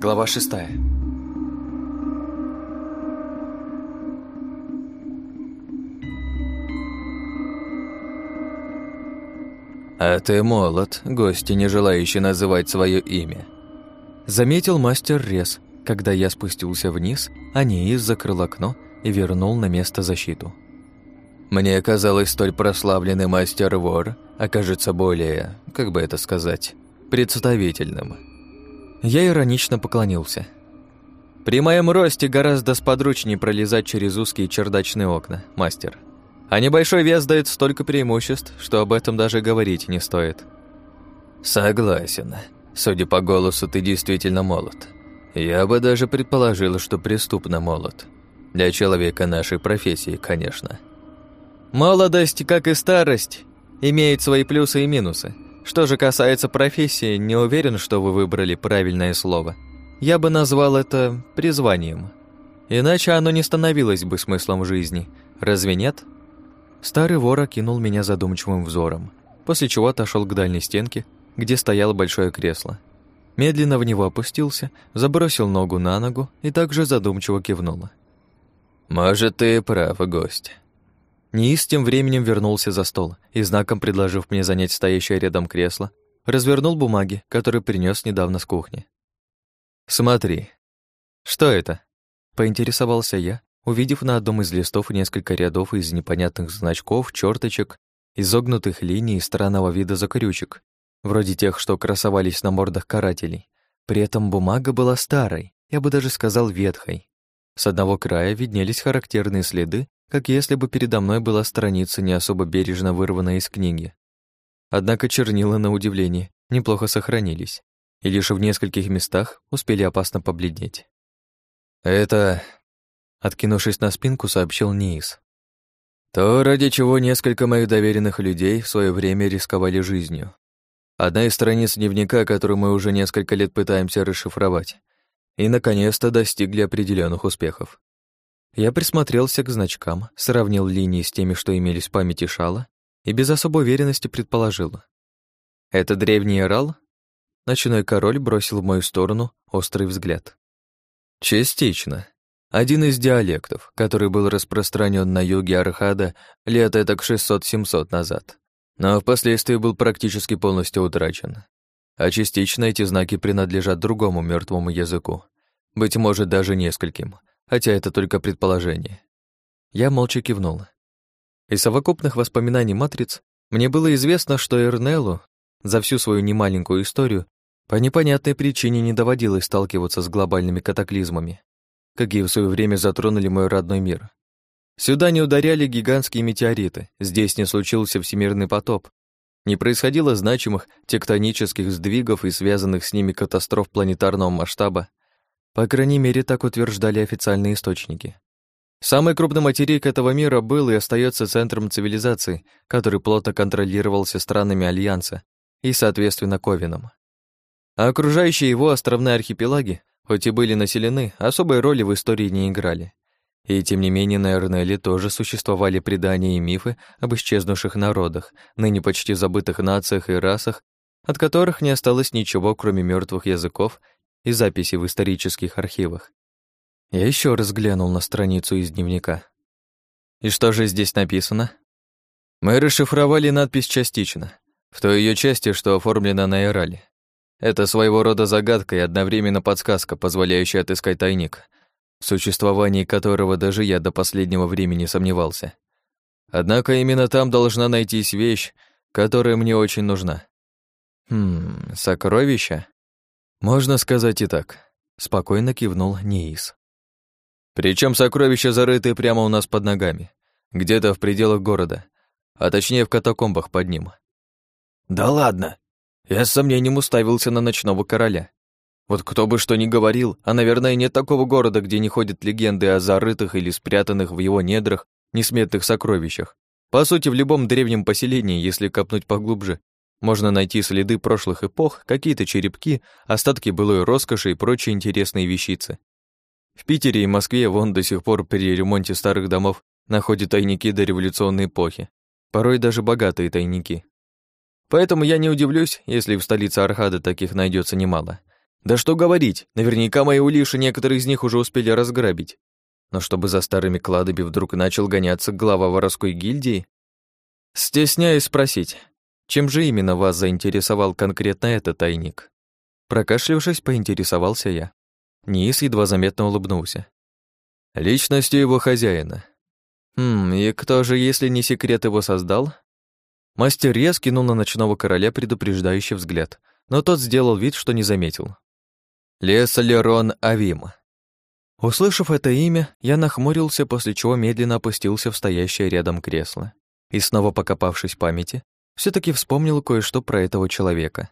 Глава шестая. «А ты молод, гости, не желающий называть свое имя», заметил мастер Рез, когда я спустился вниз, а Неис закрыл окно и вернул на место защиту. «Мне казалось, столь прославленный мастер-вор окажется более, как бы это сказать, представительным». Я иронично поклонился. «При моем росте гораздо сподручнее пролезать через узкие чердачные окна, мастер. А небольшой вес дает столько преимуществ, что об этом даже говорить не стоит». «Согласен. Судя по голосу, ты действительно молод. Я бы даже предположил, что преступно молод. Для человека нашей профессии, конечно». «Молодость, как и старость, имеет свои плюсы и минусы. Что же касается профессии, не уверен, что вы выбрали правильное слово. Я бы назвал это призванием. Иначе оно не становилось бы смыслом жизни. Разве нет?» Старый вор окинул меня задумчивым взором, после чего отошел к дальней стенке, где стояло большое кресло. Медленно в него опустился, забросил ногу на ногу и также задумчиво кивнул. «Может, ты прав, гость». Ниис тем временем вернулся за стол и, знаком предложив мне занять стоящее рядом кресло, развернул бумаги, которые принес недавно с кухни. «Смотри». «Что это?» — поинтересовался я, увидев на одном из листов несколько рядов из непонятных значков, черточек, изогнутых линий и странного вида закорючек, вроде тех, что красовались на мордах карателей. При этом бумага была старой, я бы даже сказал ветхой. С одного края виднелись характерные следы, как если бы передо мной была страница, не особо бережно вырванная из книги. Однако чернила, на удивление, неплохо сохранились, и лишь в нескольких местах успели опасно побледнеть. «Это Откинувшись на спинку, сообщил Ниис. То, ради чего несколько моих доверенных людей в свое время рисковали жизнью. Одна из страниц дневника, которую мы уже несколько лет пытаемся расшифровать. И, наконец-то, достигли определенных успехов. Я присмотрелся к значкам, сравнил линии с теми, что имелись в памяти Шала, и без особой уверенности предположил. «Это древний Ирал?» Ночной король бросил в мою сторону острый взгляд. «Частично», один из диалектов, который был распространен на юге Архада лет этак 600-700 назад, но впоследствии был практически полностью утрачен. А частично эти знаки принадлежат другому мертвому языку, быть может, даже нескольким, хотя это только предположение. Я молча кивнул. Из совокупных воспоминаний матриц мне было известно, что Эрнеллу за всю свою немаленькую историю по непонятной причине не доводилось сталкиваться с глобальными катаклизмами, какие в свое время затронули мой родной мир. Сюда не ударяли гигантские метеориты, здесь не случился всемирный потоп, не происходило значимых тектонических сдвигов и связанных с ними катастроф планетарного масштаба. По крайней мере, так утверждали официальные источники. Самый крупный материк этого мира был и остается центром цивилизации, который плотно контролировался странами Альянса и, соответственно, Ковином. А окружающие его островные архипелаги хоть и были населены, особой роли в истории не играли. И тем не менее на Эрнеле тоже существовали предания и мифы об исчезнувших народах, ныне почти забытых нациях и расах, от которых не осталось ничего, кроме мертвых языков и записей в исторических архивах. Я еще раз глянул на страницу из дневника. И что же здесь написано? Мы расшифровали надпись частично, в той ее части, что оформлена на Ирале. Это своего рода загадка и одновременно подсказка, позволяющая отыскать тайник, в существовании которого даже я до последнего времени сомневался. Однако именно там должна найтись вещь, которая мне очень нужна. Хм, сокровища? Можно сказать и так. Спокойно кивнул Неис. Причем сокровища зарыты прямо у нас под ногами, где-то в пределах города, а точнее в катакомбах под ним. «Да ладно!» Я с сомнением уставился на ночного короля. Вот кто бы что ни говорил, а, наверное, нет такого города, где не ходят легенды о зарытых или спрятанных в его недрах несметных сокровищах. По сути, в любом древнем поселении, если копнуть поглубже, можно найти следы прошлых эпох, какие-то черепки, остатки былой роскоши и прочие интересные вещицы. В Питере и Москве вон до сих пор при ремонте старых домов находят тайники до революционной эпохи, порой даже богатые тайники. Поэтому я не удивлюсь, если в столице Архады таких найдется немало. Да что говорить, наверняка мои улиши некоторые из них уже успели разграбить. Но чтобы за старыми кладами вдруг начал гоняться глава воровской гильдии? Стесняюсь спросить, чем же именно вас заинтересовал конкретно этот тайник? Прокашлившись, поинтересовался я. Низ едва заметно улыбнулся. Личностью его хозяина. Хм, и кто же, если не секрет, его создал? Мастер скинул на ночного короля предупреждающий взгляд, но тот сделал вид, что не заметил. Лесолерон Авим. Услышав это имя, я нахмурился, после чего медленно опустился в стоящее рядом кресло. И снова покопавшись в памяти, все таки вспомнил кое-что про этого человека.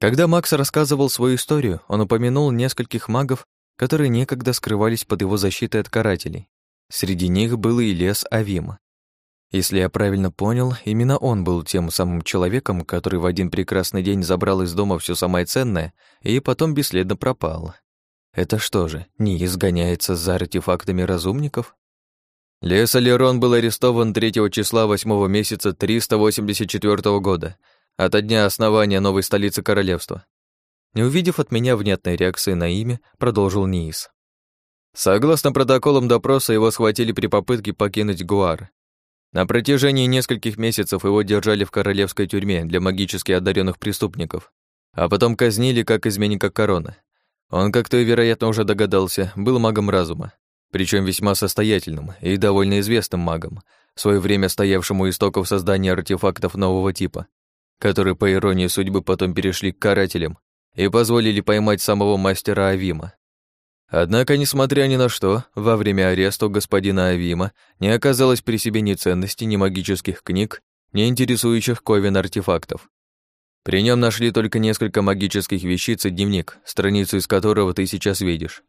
Когда Макс рассказывал свою историю, он упомянул нескольких магов, которые некогда скрывались под его защитой от карателей. Среди них был и лес Авима. Если я правильно понял, именно он был тем самым человеком, который в один прекрасный день забрал из дома все самое ценное и потом бесследно пропал. Это что же, не изгоняется за артефактами разумников? Лес Алерон был арестован 3 числа 8 месяца 384 года, от дня основания новой столицы королевства. Не увидев от меня внятной реакции на имя, продолжил Ниис. Согласно протоколам допроса, его схватили при попытке покинуть Гуар. На протяжении нескольких месяцев его держали в королевской тюрьме для магически одаренных преступников, а потом казнили как изменника короны. Он, как ты, вероятно, уже догадался, был магом разума, причем весьма состоятельным и довольно известным магом, в свое время стоявшему у истоков создания артефактов нового типа, которые, по иронии судьбы, потом перешли к карателям и позволили поймать самого мастера Авима. Однако, несмотря ни на что, во время ареста господина Авима не оказалось при себе ни ценности, ни магических книг, ни интересующих Ковен артефактов. При нем нашли только несколько магических вещиц и дневник, страницу из которого ты сейчас видишь.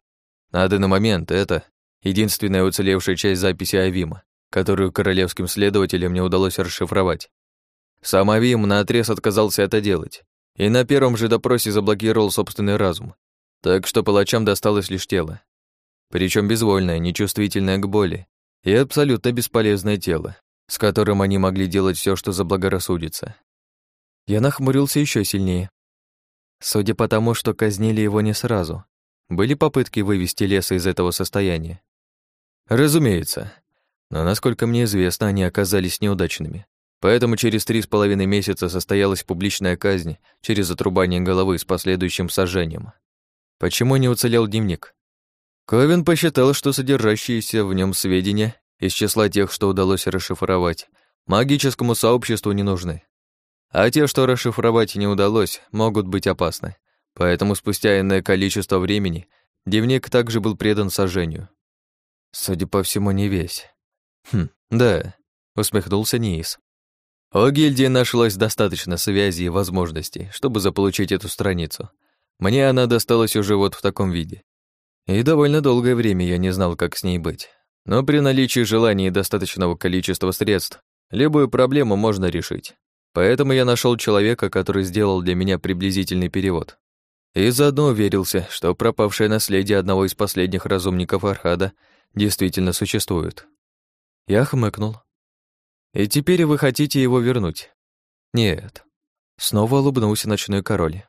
На данный момент это единственная уцелевшая часть записи Авима, которую королевским следователям не удалось расшифровать. Сам Авим наотрез отказался это делать, и на первом же допросе заблокировал собственный разум, так что палачам досталось лишь тело. Причем безвольное, нечувствительное к боли и абсолютно бесполезное тело, с которым они могли делать все, что заблагорассудится. Я нахмурился еще сильнее. Судя по тому, что казнили его не сразу, были попытки вывести леса из этого состояния. Разумеется. Но, насколько мне известно, они оказались неудачными. Поэтому через три с половиной месяца состоялась публичная казнь через отрубание головы с последующим сожжением. Почему не уцелел дневник? Ковин посчитал, что содержащиеся в нем сведения из числа тех, что удалось расшифровать, магическому сообществу не нужны. А те, что расшифровать не удалось, могут быть опасны. Поэтому спустя иное количество времени дневник также был предан сожжению. Судя по всему, не весь. Хм, да, усмехнулся Ниис. У гильдии нашлось достаточно связей и возможностей, чтобы заполучить эту страницу — мне она досталась уже вот в таком виде. И довольно долгое время я не знал, как с ней быть. Но при наличии желания и достаточного количества средств любую проблему можно решить. Поэтому я нашел человека, который сделал для меня приблизительный перевод. И заодно уверился, что пропавшее наследие одного из последних разумников Архада действительно существует. Я хмыкнул. «И теперь вы хотите его вернуть?» «Нет». Снова улыбнулся ночной король.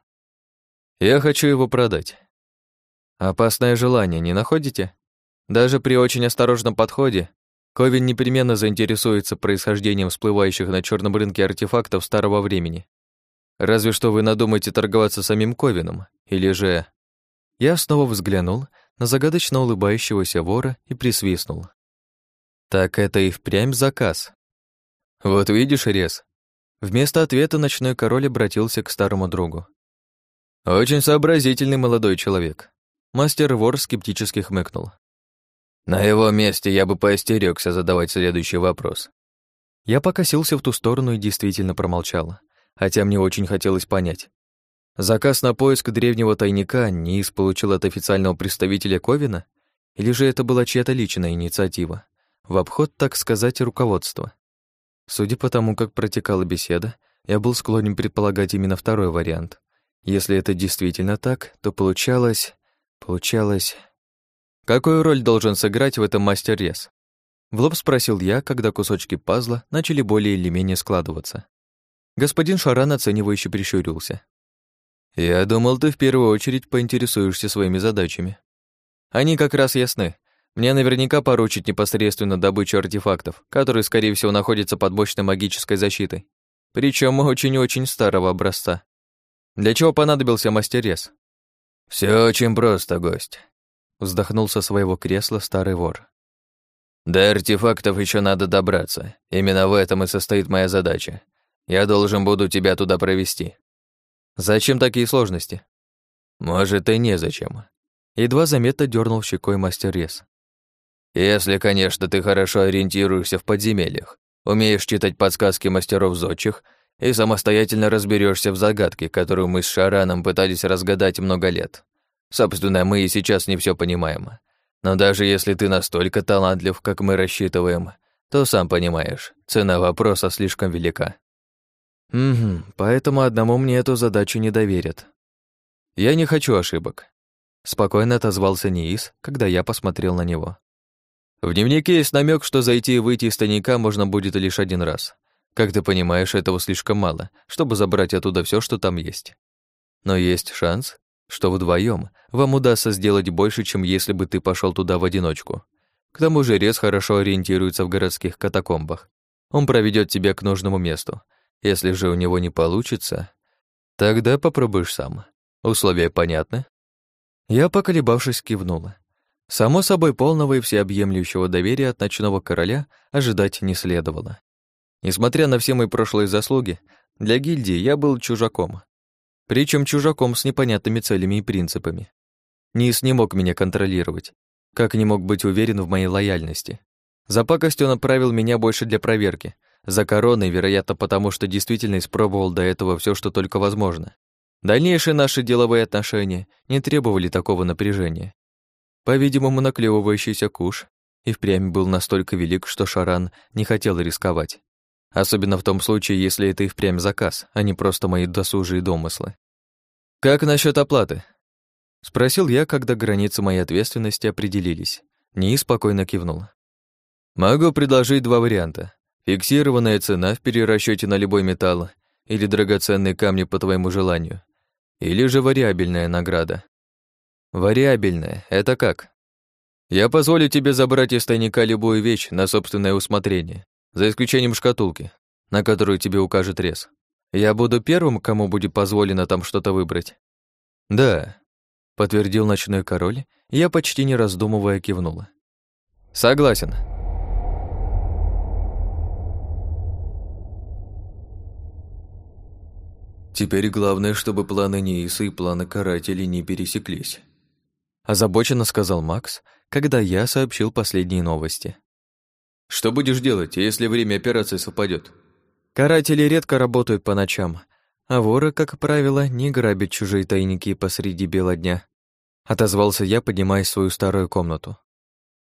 Я хочу его продать. Опасное желание, не находите? Даже при очень осторожном подходе Ковин непременно заинтересуется происхождением всплывающих на черном рынке артефактов старого времени. Разве что вы надумаете торговаться самим Ковином, или же... Я снова взглянул на загадочно улыбающегося вора и присвистнул. Так это и впрямь заказ. Вот видишь, Рез. Вместо ответа ночной король обратился к старому другу. Очень сообразительный молодой человек. Мастер вор скептически хмыкнул. На его месте я бы поостерёгся задавать следующий вопрос. Я покосился в ту сторону и действительно промолчал, хотя мне очень хотелось понять. Заказ на поиск древнего тайника Низ получил от официального представителя Ковина? Или же это была чья-то личная инициатива? В обход, так сказать, руководства. Судя по тому, как протекала беседа, я был склонен предполагать именно второй вариант. Если это действительно так, то получалось... Получалось... Какую роль должен сыграть в этом мастер-рез? В лоб спросил я, когда кусочки пазла начали более или менее складываться. Господин Шаран оценивающе прищурился. «Я думал, ты в первую очередь поинтересуешься своими задачами. Они как раз ясны. Мне наверняка поручить непосредственно добычу артефактов, которые, скорее всего, находятся под мощной магической защитой. Причем очень-очень старого образца. Для чего понадобился мастерес? Все очень просто, гость. Вздохнул со своего кресла старый вор. До артефактов еще надо добраться. Именно в этом и состоит моя задача. Я должен буду тебя туда провести. Зачем такие сложности? Может, и незачем. Едва заметно дернул щекой мастер Рез. Если, конечно, ты хорошо ориентируешься в подземельях, умеешь читать подсказки мастеров зодчих и самостоятельно разберешься в загадке, которую мы с Шараном пытались разгадать много лет. Собственно, мы и сейчас не все понимаем. Но даже если ты настолько талантлив, как мы рассчитываем, то сам понимаешь, цена вопроса слишком велика. Угу, поэтому одному мне эту задачу не доверят. Я не хочу ошибок. Спокойно отозвался Ниис, когда я посмотрел на него. В дневнике есть намек, что зайти и выйти из тайника можно будет лишь один раз. Как ты понимаешь, этого слишком мало, чтобы забрать оттуда все, что там есть. Но есть шанс, что вдвоем вам удастся сделать больше, чем если бы ты пошел туда в одиночку. К тому же Рез хорошо ориентируется в городских катакомбах. Он проведет тебя к нужному месту. Если же у него не получится, тогда попробуешь сам. Условия понятны? Я, поколебавшись, кивнула. Само собой, полного и всеобъемлющего доверия от ночного короля ожидать не следовало. Несмотря на все мои прошлые заслуги, для гильдии я был чужаком. Причем чужаком с непонятными целями и принципами. Низ не мог меня контролировать, как не мог быть уверен в моей лояльности. За пакость он отправил меня больше для проверки, за короной, вероятно, потому что действительно испробовал до этого все, что только возможно. Дальнейшие наши деловые отношения не требовали такого напряжения. По-видимому, наклевывающийся куш и впрямь был настолько велик, что Шаран не хотел рисковать. Особенно в том случае, если это и впрямь заказ, а не просто мои досужие домыслы. «Как насчет оплаты?» Спросил я, когда границы моей ответственности определились. Ни спокойно кивнул. «Могу предложить два варианта. Фиксированная цена в перерасчете на любой металл или драгоценные камни по твоему желанию. Или же вариабельная награда. Вариабельная — это как? Я позволю тебе забрать из тайника любую вещь на собственное усмотрение, за исключением шкатулки, на которую тебе укажет рез. Я буду первым, кому будет позволено там что-то выбрать. Да, подтвердил ночной король, я почти не раздумывая кивнула. Согласен. Теперь главное, чтобы планы Нииса и планы карателей не пересеклись озабоченно сказал Макс, когда я сообщил последние новости. Что будешь делать, если время операции совпадет? Каратели редко работают по ночам, а воры, как правило, не грабят чужие тайники посреди бела дня. Отозвался я, поднимаясь в свою старую комнату.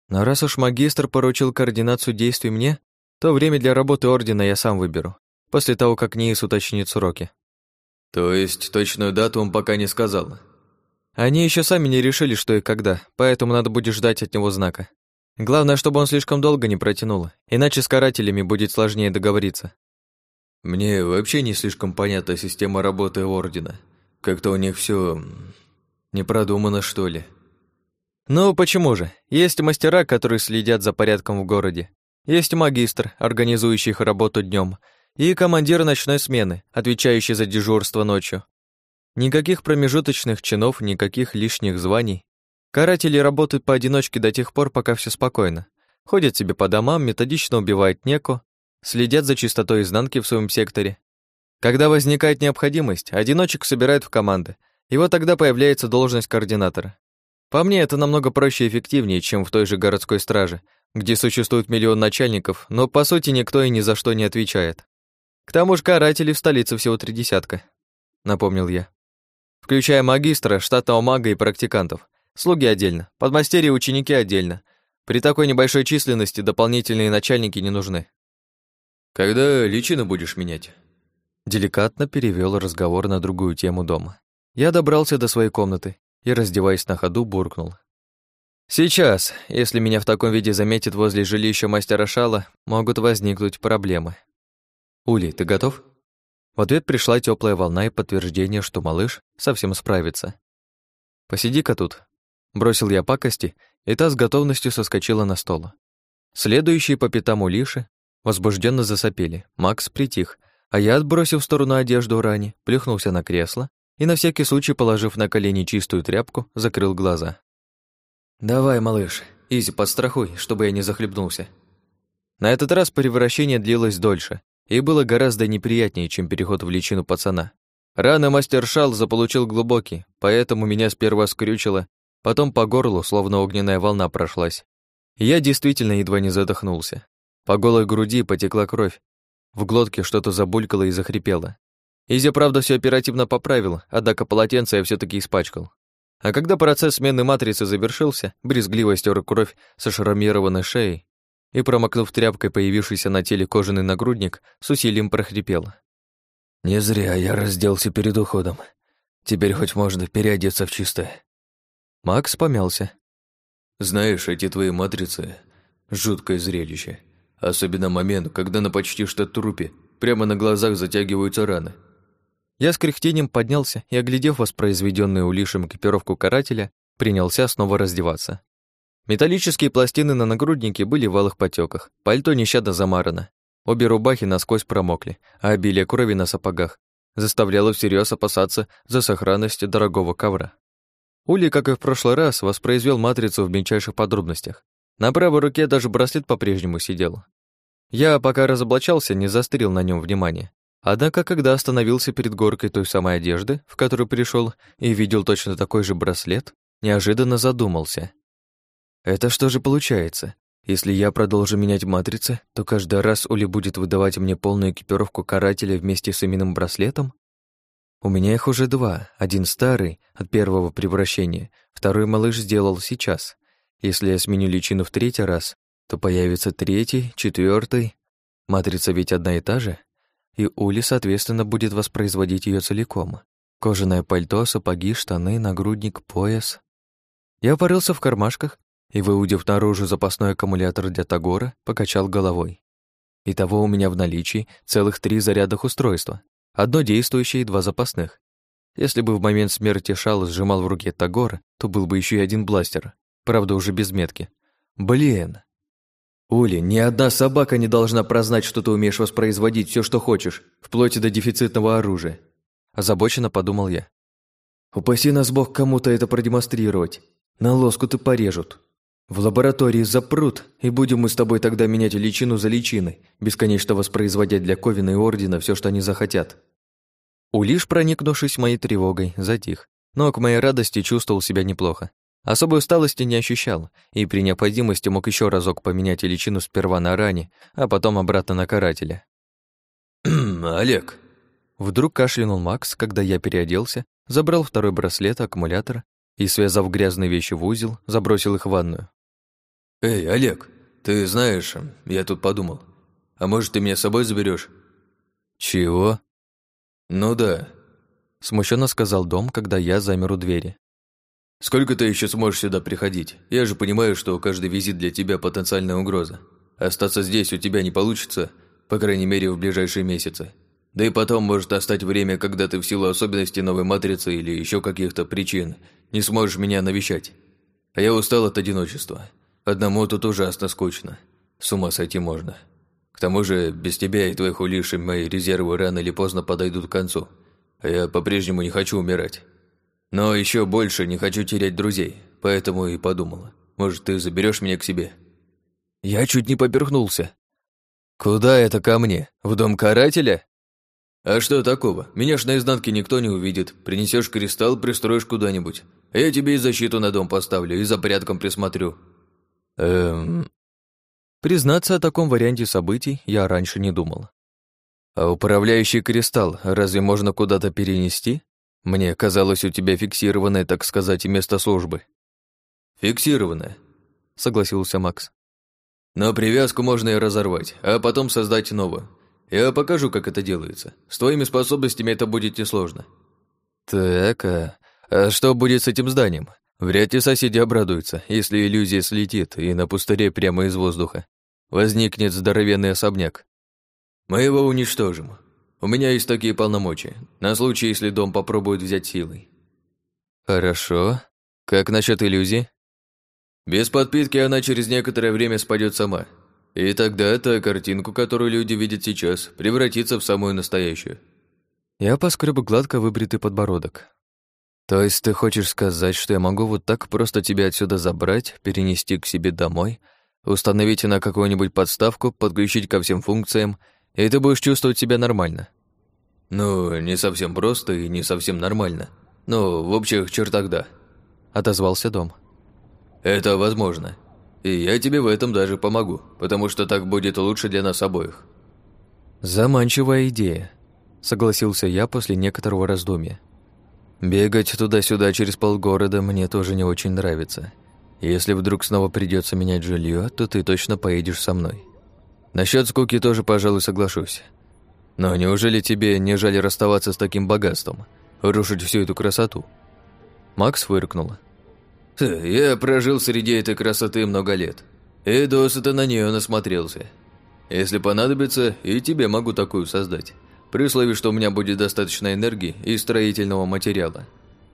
Но раз уж магистр поручил координацию действий мне, то время для работы Ордена я сам выберу, после того, как Ниис уточнит сроки. То есть точную дату он пока не сказал? Они еще сами не решили, что и когда, поэтому надо будет ждать от него знака. Главное, чтобы он слишком долго не протянул, иначе с карателями будет сложнее договориться. Мне вообще не слишком понятна система работы Ордена. Как-то у них все не продумано, что ли. Ну, почему же? Есть мастера, которые следят за порядком в городе. Есть магистр, организующий их работу днем, и командир ночной смены, отвечающий за дежурство ночью. Никаких промежуточных чинов, никаких лишних званий. Каратели работают поодиночке до тех пор, пока все спокойно. Ходят себе по домам, методично убивают неко, следят за чистотой изнанки в своем секторе. Когда возникает необходимость, одиночек собирают в команды, и вот тогда появляется должность координатора. По мне, это намного проще и эффективнее, чем в той же городской страже, где существует миллион начальников, но по сути никто и ни за что не отвечает. К тому же карателей в столице всего три десятка, напомнил я включая магистра, штатного мага и практикантов. Слуги отдельно, подмастерья и ученики отдельно. При такой небольшой численности дополнительные начальники не нужны. «Когда личину будешь менять?» Деликатно перевел разговор на другую тему дома. Я добрался до своей комнаты и, раздеваясь на ходу, буркнул. «Сейчас, если меня в таком виде заметят возле жилища мастера Шала, могут возникнуть проблемы. Ули, ты готов?» В ответ пришла теплая волна и подтверждение, что малыш совсем справится. «Посиди-ка тут», — бросил я пакости, и та с готовностью соскочила на стол. Следующие по пятам улиши возбужденно засопели. Макс притих, а я, отбросив в сторону одежду рани, плюхнулся на кресло и на всякий случай, положив на колени чистую тряпку, закрыл глаза. «Давай, малыш, Изи, подстрахуй, чтобы я не захлебнулся». На этот раз превращение длилось дольше, и было гораздо неприятнее, чем переход в личину пацана. Рано мастер Шал заполучил глубокий, поэтому меня сперва скрючило, потом по горлу, словно огненная волна прошлась. я действительно едва не задохнулся. По голой груди потекла кровь. В глотке что-то забулькало и захрипело. Изя, правда, все оперативно поправил, однако полотенце я все таки испачкал. А когда процесс смены матрицы завершился, брезгливо стер кровь со шрамированной шеей и, промокнув тряпкой появившийся на теле кожаный нагрудник, с усилием прохрипел. «Не зря я разделся перед уходом. Теперь хоть можно переодеться в чистое». Макс помялся. «Знаешь, эти твои матрицы — жуткое зрелище. Особенно момент, когда на почти что трупе прямо на глазах затягиваются раны. Я с кряхтением поднялся и, оглядев воспроизведенную улишем экипировку карателя, принялся снова раздеваться. Металлические пластины на нагруднике были в алых потеках, пальто нещадно замарано, обе рубахи насквозь промокли, а обилие крови на сапогах заставляло всерьез опасаться за сохранность дорогого ковра. Ули, как и в прошлый раз, воспроизвел матрицу в мельчайших подробностях. На правой руке даже браслет по-прежнему сидел. Я, пока разоблачался, не застрял на нем внимания. Однако, когда остановился перед горкой той самой одежды, в которую пришел, и видел точно такой же браслет, неожиданно задумался — это что же получается? Если я продолжу менять матрицы, то каждый раз Ули будет выдавать мне полную экипировку карателя вместе с именным браслетом? У меня их уже два. Один старый, от первого превращения, второй малыш сделал сейчас. Если я сменю личину в третий раз, то появится третий, четвертый. Матрица ведь одна и та же. И Ули, соответственно, будет воспроизводить ее целиком. Кожаное пальто, сапоги, штаны, нагрудник, пояс. Я порылся в кармашках и, выудив наружу запасной аккумулятор для Тагора, покачал головой. Итого у меня в наличии целых три зарядных устройства. Одно действующее и два запасных. Если бы в момент смерти Шал сжимал в руке Тагора, то был бы еще и один бластер, правда уже без метки. Блин! Ули, ни одна собака не должна прознать, что ты умеешь воспроизводить все, что хочешь, вплоть до дефицитного оружия. Озабоченно подумал я. Упаси нас Бог кому-то это продемонстрировать. На лоскуты порежут. В лаборатории запрут, и будем мы с тобой тогда менять личину за личиной, бесконечно воспроизводя для Ковина и Ордена все, что они захотят. Улиш, проникнувшись моей тревогой, затих, но к моей радости чувствовал себя неплохо. Особой усталости не ощущал, и при необходимости мог еще разок поменять личину сперва на ране, а потом обратно на карателя. «Олег!» Вдруг кашлянул Макс, когда я переоделся, забрал второй браслет, аккумулятор и, связав грязные вещи в узел, забросил их в ванную. «Эй, Олег, ты знаешь, я тут подумал. А может, ты меня с собой заберешь? «Чего?» «Ну да», — смущенно сказал Дом, когда я замер у двери. «Сколько ты еще сможешь сюда приходить? Я же понимаю, что каждый визит для тебя потенциальная угроза. Остаться здесь у тебя не получится, по крайней мере, в ближайшие месяцы. Да и потом может остать время, когда ты в силу особенностей новой матрицы или еще каких-то причин не сможешь меня навещать. А я устал от одиночества. Одному тут ужасно скучно. С ума сойти можно. К тому же, без тебя и твоих улишей мои резервы рано или поздно подойдут к концу. А я по-прежнему не хочу умирать. Но еще больше не хочу терять друзей, поэтому и подумала. Может, ты заберешь меня к себе? Я чуть не поперхнулся. Куда это ко мне? В дом карателя? А что такого? Меня ж наизнанке никто не увидит. Принесешь кристалл, пристроишь куда-нибудь. Я тебе и защиту на дом поставлю, и за порядком присмотрю. Эм... Признаться, о таком варианте событий я раньше не думал. А управляющий кристалл разве можно куда-то перенести? Мне казалось, у тебя фиксированное, так сказать, место службы. Фиксированное, согласился Макс. Но привязку можно и разорвать, а потом создать новую. Я покажу, как это делается. С твоими способностями это будет несложно. Так, а, а что будет с этим зданием? Вряд ли соседи обрадуются, если иллюзия слетит и на пустыре прямо из воздуха возникнет здоровенный особняк. Мы его уничтожим. У меня есть такие полномочия, на случай, если дом попробует взять силой». «Хорошо. Как насчет иллюзии?» «Без подпитки она через некоторое время спадет сама. И тогда та картинку, которую люди видят сейчас, превратится в самую настоящую». Я поскреб гладко выбритый подбородок. «То есть ты хочешь сказать, что я могу вот так просто тебя отсюда забрать, перенести к себе домой, установить на какую-нибудь подставку, подключить ко всем функциям, и ты будешь чувствовать себя нормально?» «Ну, не совсем просто и не совсем нормально. Но в общих чертах да», — отозвался дом. «Это возможно. И я тебе в этом даже помогу, потому что так будет лучше для нас обоих». «Заманчивая идея», — согласился я после некоторого раздумья. «Бегать туда-сюда через полгорода мне тоже не очень нравится. Если вдруг снова придется менять жилье, то ты точно поедешь со мной. Насчет скуки тоже, пожалуй, соглашусь. Но неужели тебе не жаль расставаться с таким богатством, рушить всю эту красоту?» Макс фыркнула. «Я прожил среди этой красоты много лет, и досыта на нее насмотрелся. Если понадобится, и тебе могу такую создать, при условии, что у меня будет достаточно энергии и строительного материала.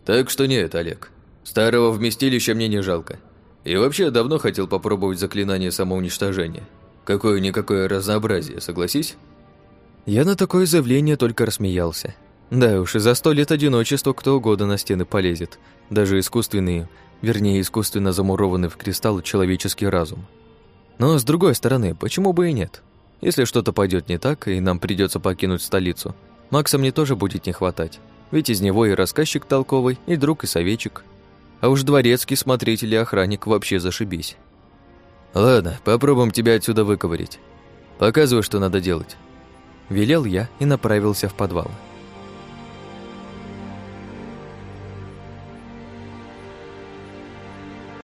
Так что нет, Олег, старого вместилища мне не жалко. И вообще давно хотел попробовать заклинание самоуничтожения. Какое-никакое разнообразие, согласись?» Я на такое заявление только рассмеялся. Да уж, и за сто лет одиночества кто угодно на стены полезет, даже искусственные, вернее, искусственно замурованный в кристалл человеческий разум. Но с другой стороны, почему бы и нет? Если что-то пойдет не так, и нам придется покинуть столицу, Макса мне тоже будет не хватать, ведь из него и рассказчик толковый, и друг, и советчик. А уж дворецкий смотритель и охранник вообще зашибись. Ладно, попробуем тебя отсюда выковырить. Показывай, что надо делать. Велел я и направился в подвал.